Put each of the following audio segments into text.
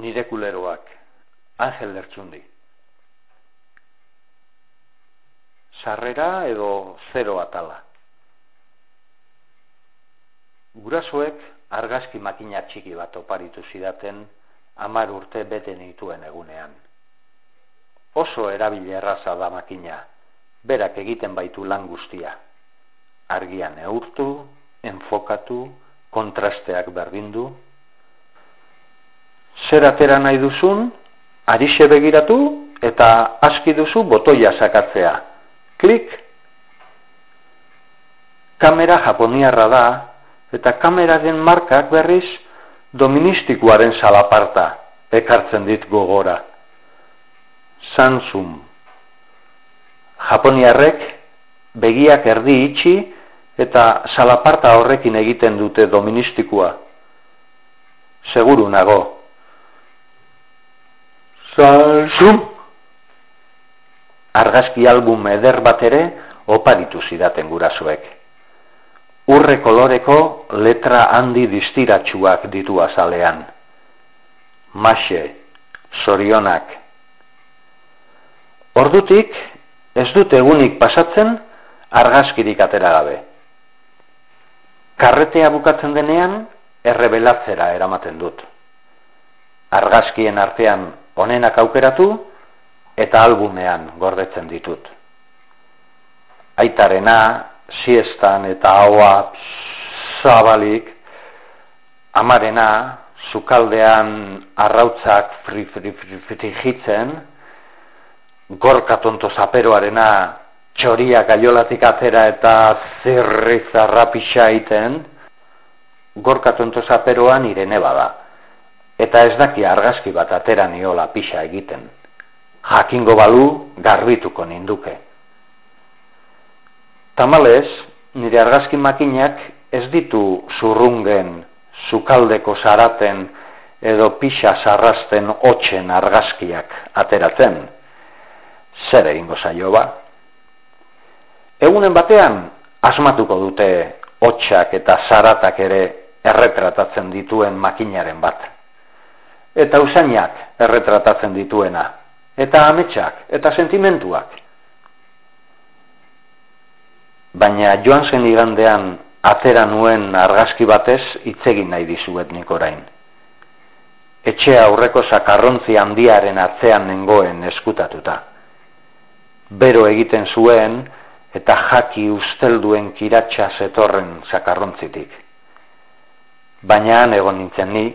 nire kuleroak, Angel Lertxundi. Sarrera edo zero atala. Gurasoek argazki makina txiki bat oparitu zidaten amar urte bete nituen egunean. Oso erabile erraza da makina, berak egiten baitu lan guztia. Argian neurtu, enfokatu, kontrasteak berdindu, zer atera nahi duzun, arixe begiratu eta aski duzu botoia sakatzea. Klik! Kamera japoniarra da eta kameraren markak berriz doministikoaren salaparta ekartzen dit gogora. Samsung. Japoniarrek begiak erdi itxi eta salaparta horrekin egiten dute doministikoa. Seguru nago, Zalzum! Argazki album eder bat ere oparitu zidaten gurasoek. Urre koloreko letra handi distiratsuak ditu azalean. Maxe, sorionak. Ordutik, ez dut egunik pasatzen argazkirik atera gabe. Karretea bukatzen denean, errebelatzera eramaten dut. Argazkien artean onenak aukeratu eta albumean gordetzen ditut. Aitarena, siestan eta haua zabalik, amarena, sukaldean arrautzak fri fri fri fri jitzen, gorka tonto zaperoarena txoria gaiolatik atera eta zirri zarra pixa iten, gorka tonto zaperoan irene bada eta ez daki argazki bat atera niola pixa egiten. Jakingo balu garbituko ninduke. Tamalez, nire argazki makinak ez ditu zurrungen, sukaldeko zaraten edo pixa sarrasten hotxen argazkiak ateratzen. Zer egingo zaio ba? Egunen batean, asmatuko dute hotxak eta zaratak ere erretratatzen dituen makinaren bat eta usainak erretratatzen dituena, eta ametsak, eta sentimentuak. Baina joan zen igandean atera nuen argazki batez itzegin nahi dizuet nik orain. Etxea aurreko sakarrontzi handiaren atzean nengoen eskutatuta. Bero egiten zuen eta jaki ustelduen kiratxa zetorren sakarrontzitik. Baina egon nintzen ni,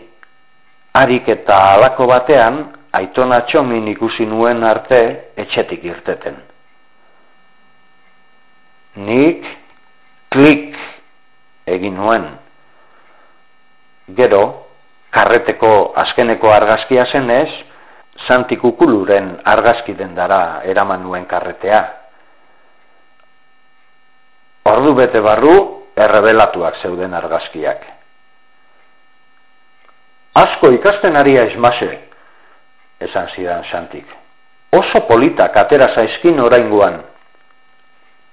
harik eta alako batean, aitona txomin ikusi nuen arte etxetik irteten. Nik klik egin nuen. Gero, karreteko azkeneko argazkia zenez, Santi Kukuluren argazki dendara eraman nuen karretea. Ordu bete barru, errebelatuak zeuden argazkiak. Asko ikasten ari esmase, esan zidan santik. Oso politak atera zaizkin oraingoan,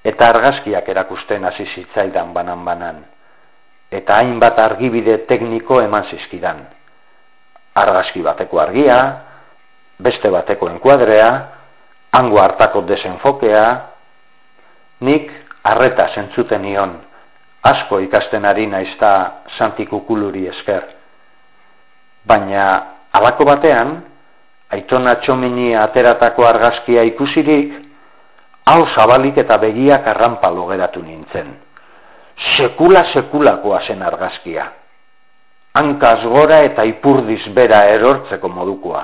eta argazkiak erakusten hasi zitzaidan banan-banan, eta hainbat argibide tekniko eman zizkidan. Argazki bateko argia, beste bateko enkuadrea, hango hartako desenfokea, nik arreta zentzuten nion, asko ikasten ari naizta santikukuluri esker baina alako batean, aitona txomini ateratako argazkia ikusirik, hau zabalik eta begiak arrampa logeratu nintzen. Sekula sekulakoa zen argazkia. Hankaz gora eta ipurdiz bera erortzeko modukoa.